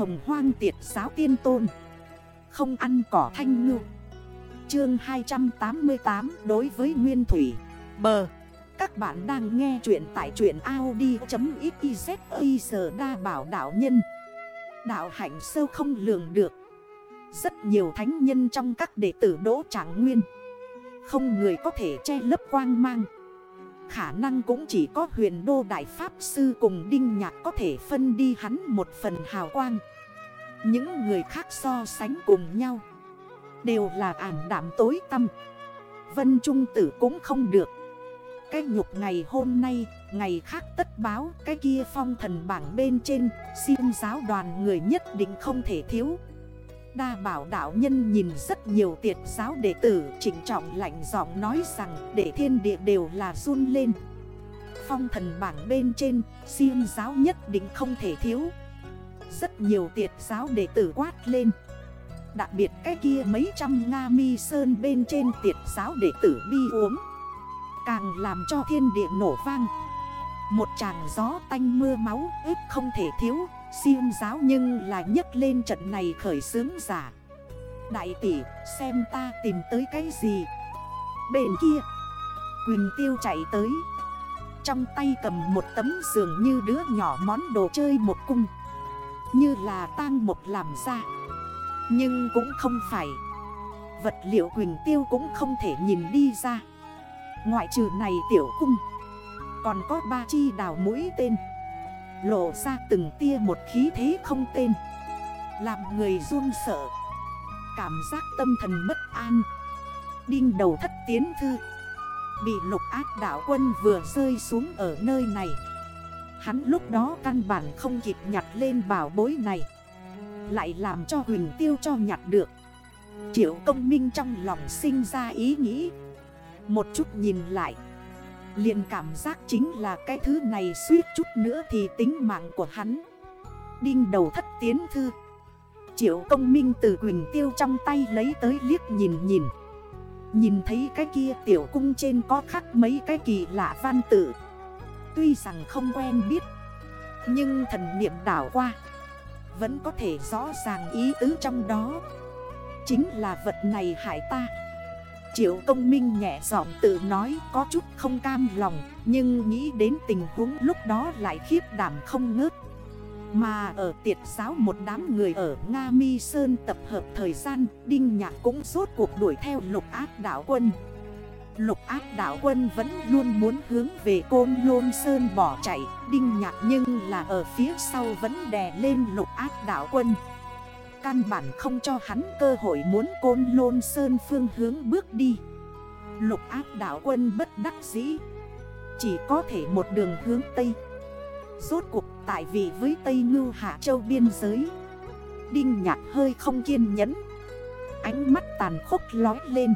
hồng hoang tiệt giáo tiên tôn. Không ăn cỏ thanh ngư. Chương 288 đối với Nguyên Thủy. Bờ. Các bạn đang nghe chuyện tại truyện Audi.xyz đa bảo đảo nhân. Đạo hạnh sâu không lường được. Rất nhiều thánh nhân trong các đệ tử đỗ trạng nguyên. Không người có thể che lấp quang mang. Khả năng cũng chỉ có huyền đô đại pháp sư cùng đinh nhạc có thể phân đi hắn một phần hào quang. Những người khác so sánh cùng nhau, Đều là ảm đảm tối tâm Vân Trung Tử cũng không được. Cái nhục ngày hôm nay, Ngày khác tất báo Cái kia phong thần bảng bên trên, Xin giáo đoàn người nhất định không thể thiếu. Đa bảo đạo nhân nhìn rất nhiều tiệt giáo đệ tử, Chỉnh trọng lạnh giọng nói rằng, Để thiên địa đều là run lên. Phong thần bảng bên trên Siêng giáo nhất định không thể thiếu. Rất nhiều tiệt giáo đệ tử quát lên. Đặc biệt cái kia mấy trăm Nga mi sơn bên trên tiệt giáo đệ tử bi uống. Càng làm cho thiên địa nổ vang. Một tràng gió tanh mưa máu ếp không thể thiếu. Siêng giáo nhưng là nhấc lên trận này khởi sướng giả. Đại tỷ, xem ta tìm tới cái gì? Bên kia, Quỳnh tiêu chạy tới. Trong tay cầm một tấm giường như đứa nhỏ món đồ chơi một cung. Như là tang một làm ra. Nhưng cũng không phải. Vật liệu Quỳnh tiêu cũng không thể nhìn đi ra. Ngoại trừ này tiểu cung. Còn có ba chi đào mũi tên. Lộ ra từng tia một khí thế không tên. Làm người run sợ. Cảm giác tâm thần bất an. Đinh đầu thất tiến thư. Bị lục ác đảo quân vừa rơi xuống ở nơi này. Hắn lúc đó căn bản không kịp nhặt lên bảo bối này. Lại làm cho Huỳnh Tiêu cho nhặt được. Triệu công minh trong lòng sinh ra ý nghĩ. Một chút nhìn lại liền cảm giác chính là cái thứ này suýt chút nữa thì tính mạng của hắn. Đinh đầu thất tiến thư. Triệu công minh từ Quỳnh Tiêu trong tay lấy tới liếc nhìn nhìn. Nhìn thấy cái kia tiểu cung trên có khắc mấy cái kỳ lạ văn tự. Tuy rằng không quen biết, Nhưng thần niệm đảo qua, Vẫn có thể rõ ràng ý tứ trong đó. Chính là vật này hại ta. Triệu công minh nhẹ giọng tự nói có chút không cam lòng, Nhưng nghĩ đến tình huống lúc đó lại khiếp đảm không ngớt. Mà ở tiệt giáo một đám người ở Nga Mi Sơn tập hợp thời gian, Đinh Nhạc cũng suốt cuộc đuổi theo lục ác đảo quân. Lục ác đảo quân vẫn luôn muốn hướng về Côn Lôn Sơn bỏ chạy, Đinh Nhạc nhưng là ở phía sau vẫn đè lên lục ác đảo quân. Căn bản không cho hắn cơ hội muốn côn lôn sơn phương hướng bước đi. Lục ác đảo quân bất đắc dĩ. Chỉ có thể một đường hướng Tây. Rốt cuộc, tại vì với Tây Ngưu Hạ Châu biên giới, Đinh nhạc hơi không kiên nhẫn. Ánh mắt tàn khốc lói lên.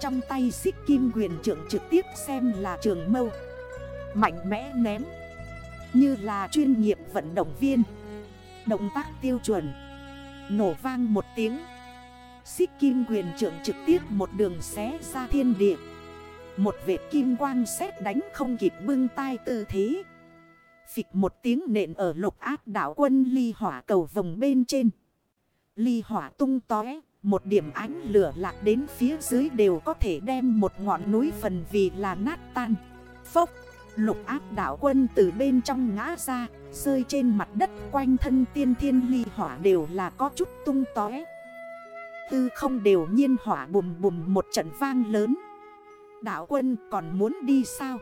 Trong tay xích kim quyền trưởng trực tiếp xem là trường mâu. Mạnh mẽ ném. Như là chuyên nghiệp vận động viên. Động tác tiêu chuẩn. Nổ vang một tiếng. Xích kim quyền trưởng trực tiếp một đường xé ra thiên địa. Một vệt kim quang xét đánh không kịp bưng tay tư thế. Phịch một tiếng nện ở lục ác đảo quân ly hỏa cầu vòng bên trên. Ly hỏa tung tóe, Một điểm ánh lửa lạc đến phía dưới đều có thể đem một ngọn núi phần vì là nát tan. Phốc, Lục áp đảo quân từ bên trong ngã ra Rơi trên mặt đất quanh thân tiên thiên ly hỏa đều là có chút tung tói Tư không đều nhiên hỏa bùm bùm một trận vang lớn. Đảo quân còn muốn đi sao?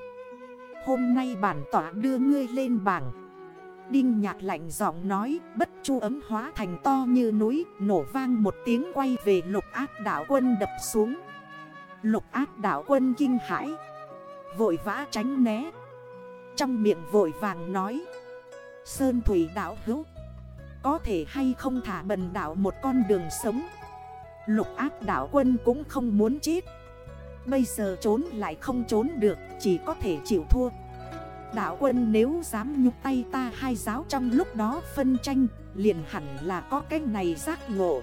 Hôm nay bản tỏa đưa ngươi lên bảng. Đinh nhạc lạnh giọng nói, Bất chu ấm hóa thành to như núi, Nổ vang một tiếng quay về lục ác đảo quân đập xuống. Lục ác đảo quân kinh hãi, Vội vã tránh né. Trong miệng vội vàng nói Sơn Thủy đảo hữu. Có thể hay không thả bần đảo một con đường sống? Lục ác đảo quân cũng không muốn chết. Bây giờ trốn lại không trốn được, Chỉ có thể chịu thua. Đảo quân nếu dám nhúc tay ta hai giáo trong lúc đó phân tranh, Liền hẳn là có cái này giác ngộ.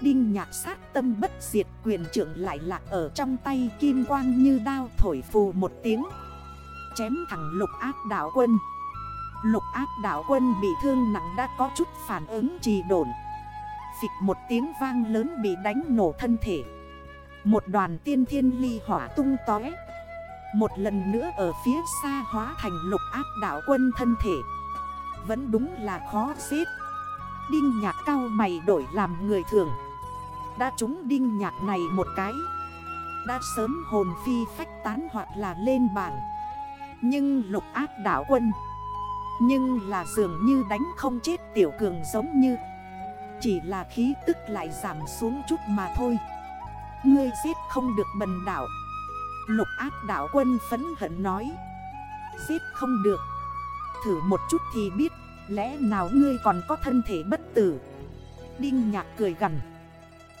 Đinh nhạc sát tâm bất diệt quyền trưởng lại lạc ở trong tay Kim quang như đao thổi phù một tiếng. Chém thẳng lục ác đảo quân. Lục ác đảo quân bị thương nặng đã có chút phản ứng trì độn Phịch một tiếng vang lớn bị đánh nổ thân thể. Một đoàn tiên thiên ly hỏa tung tói Một lần nữa ở phía xa hóa thành lục ác đảo quân thân thể. Vẫn đúng là khó xếp Đinh nhạc cao mày đổi làm người thường. Đã trúng đinh nhạc này một cái. Đã sớm hồn phi phách tán hoặc là lên bảng Nhưng lục ác đảo quân nhưng là dường như đánh không chết tiểu cường giống như. Chỉ là khí tức lại giảm xuống chút mà thôi. Ngươi giết không được bần đảo Lục ác đảo quân phấn hận nói. Giết không được. Thử một chút thì biết, Lẽ nào ngươi còn có thân thể bất tử? Đinh nhạc cười gần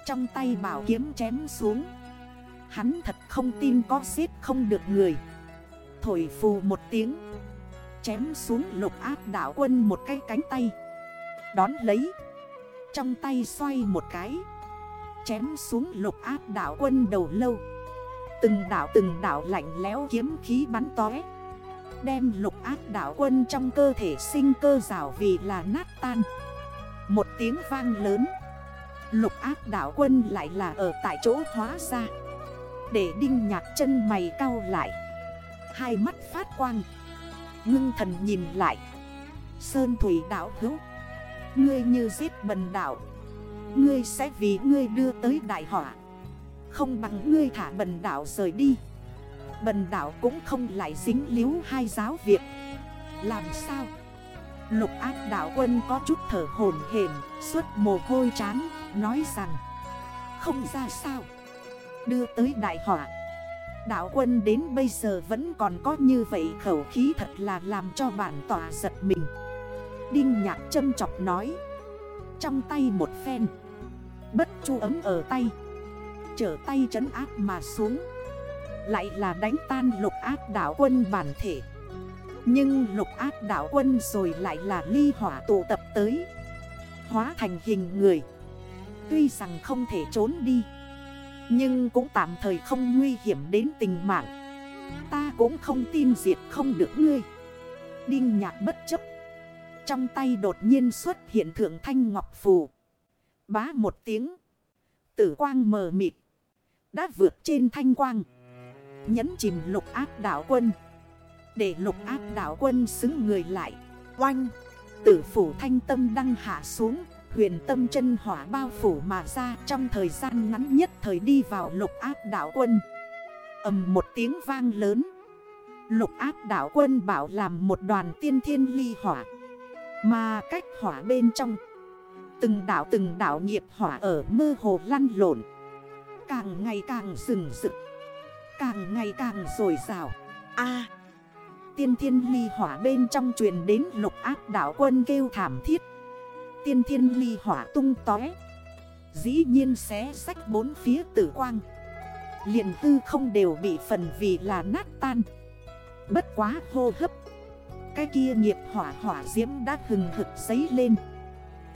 Trong tay bảo kiếm chém xuống. Hắn thật không tin có giết không được người. Thổi phù một tiếng. Chém xuống lục ác đảo quân một cái cánh tay. Đón lấy. Trong tay xoay một cái. Chém xuống lục ác đảo quân đầu lâu. Từng đảo từng đảo lạnh léo kiếm khí bắn tói Đem lục ác đảo quân trong cơ thể sinh cơ rào vì là nát tan. Một tiếng vang lớn. Lục ác đảo quân lại là ở tại chỗ hóa ra. Để đinh nhạc chân mày cao lại. Hai mắt phát quang. Ngưng thần nhìn lại. Sơn thủy đảo hữu, Ngươi như giết bần đảo Ngươi sẽ vì ngươi đưa tới đại họa. Không bằng ngươi thả bần đảo rời đi. Bần đảo cũng không lại dính líu hai giáo việc. Làm sao? Lục ác đảo quân có chút thở hồn hển, Suốt mồ hôi chán, Nói rằng, Không ra sao. Đưa tới đại họa. Đạo quân đến bây giờ vẫn còn có như vậy khẩu khí thật là làm cho bản tỏa giật mình. Đinh nhạc châm chọc nói, Trong tay một phen, Bất chu ấm ở tay, Trở tay trấn áp mà xuống, lại là đánh tan lục ác đảo quân bản thể. Nhưng lục ác đảo quân rồi lại là ly hỏa tụ tập tới, Hóa thành hình người. Tuy rằng không thể trốn đi nhưng cũng tạm thời không nguy hiểm đến tình mạng. Ta cũng không tin diệt không được ngươi. Đinh nhạc bất chấp. Trong tay đột nhiên xuất hiện thượng thanh ngọc phù. Bá một tiếng. Tử quang mờ mịt. Đã vượt trên thanh quang. Nhấn chìm lục ác đảo quân. Để lục ác đảo quân xứng người lại. Oanh. Tử phủ thanh tâm đăng hạ xuống. Huyền tâm chân hỏa bao phủ mà ra Trong thời gian ngắn nhất thời đi vào lục áp đảo quân. Ầm một tiếng vang lớn. Lục áp đảo quân bảo làm một đoàn tiên thiên ly hỏa. Mà cách hỏa bên trong, Từng đảo từng đảo nghiệp hỏa ở mơ hồ lăn lộn. Càng ngày càng rừng rực, Càng ngày càng rồi rào a, Tiên thiên ly hỏa bên trong truyền đến lục áp đảo quân kêu thảm thiết. Tiên thiên ly hỏa tung tói Dĩ nhiên xé sách bốn phía tử quang. Liền tư không đều bị phần vì là nát tan. Bất quá hô hấp. Cái kia nghiệp hỏa hỏa diễm đã hừng hực giấy lên.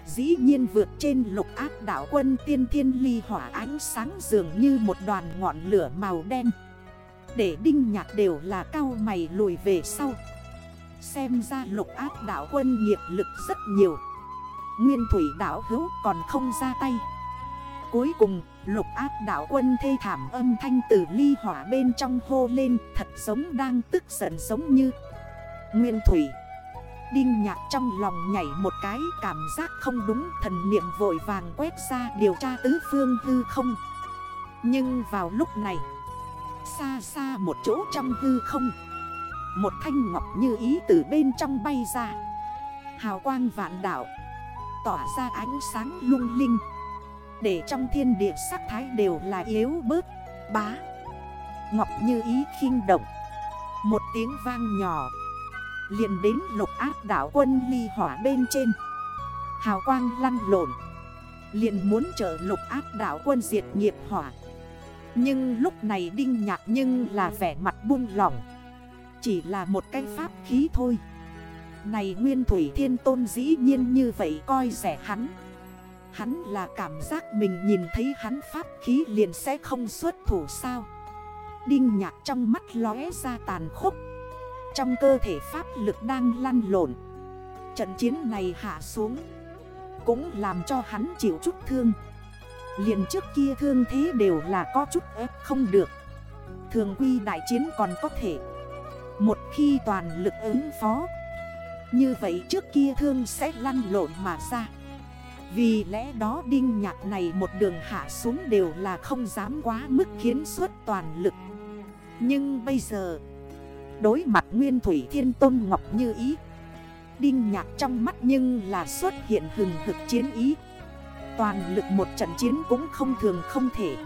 Dĩ nhiên vượt trên lục ác đảo quân tiên thiên ly hỏa ánh sáng dường như một đoàn ngọn lửa màu đen. Để đinh nhạc đều là cao mày lùi về sau. Xem ra lục ác đảo quân nghiệp lực rất nhiều. Nguyên thủy đảo hữu còn không ra tay. Cuối cùng, lục Áp đảo quân thê thảm âm thanh tử ly hỏa bên trong hô lên, Thật giống đang tức giận giống như. Nguyên thủy, Đinh nhạc trong lòng nhảy một cái, cảm giác không đúng, Thần niệm vội vàng quét ra điều tra tứ phương hư không. Nhưng vào lúc này, Xa xa một chỗ trong hư không, Một thanh ngọc như ý từ bên trong bay ra. Hào quang vạn đảo Tỏa ra ánh sáng lung linh. Để trong thiên địa sắc thái đều là yếu bớt, Bá. Ngọc như ý khinh động. Một tiếng vang nhỏ. Liền đến lục ác đảo quân ly hỏa bên trên. Hào quang lăn lộn. Liền muốn trợ lục ác đảo quân diệt nghiệp hỏa. Nhưng lúc này đinh nhạc nhưng là vẻ mặt buông lỏng. Chỉ là một cái pháp khí thôi. Này nguyên thủy thiên tôn dĩ nhiên như vậy coi rẻ hắn. Hắn là cảm giác mình nhìn thấy hắn pháp khí liền sẽ không xuất thủ sao? Đinh nhạc trong mắt lóe ra tàn khốc. Trong cơ thể pháp lực đang lăn lộn. Trận chiến này hạ xuống. Cũng làm cho hắn chịu chút thương. Liền trước kia thương thế đều là có chút ép không được. Thường quy đại chiến còn có thể. Một khi toàn lực ứng phó như vậy trước kia thương sẽ lăn lộn mà ra. Vì lẽ đó đinh nhạc này một đường hạ xuống đều là không dám quá mức khiến suốt toàn lực. Nhưng bây giờ, Đối mặt Nguyên Thủy Thiên Tôn Ngọc như ý, Đinh nhạc trong mắt nhưng là xuất hiện hừng hực chiến ý. Toàn lực một trận chiến cũng không thường không thể.